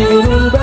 Sirung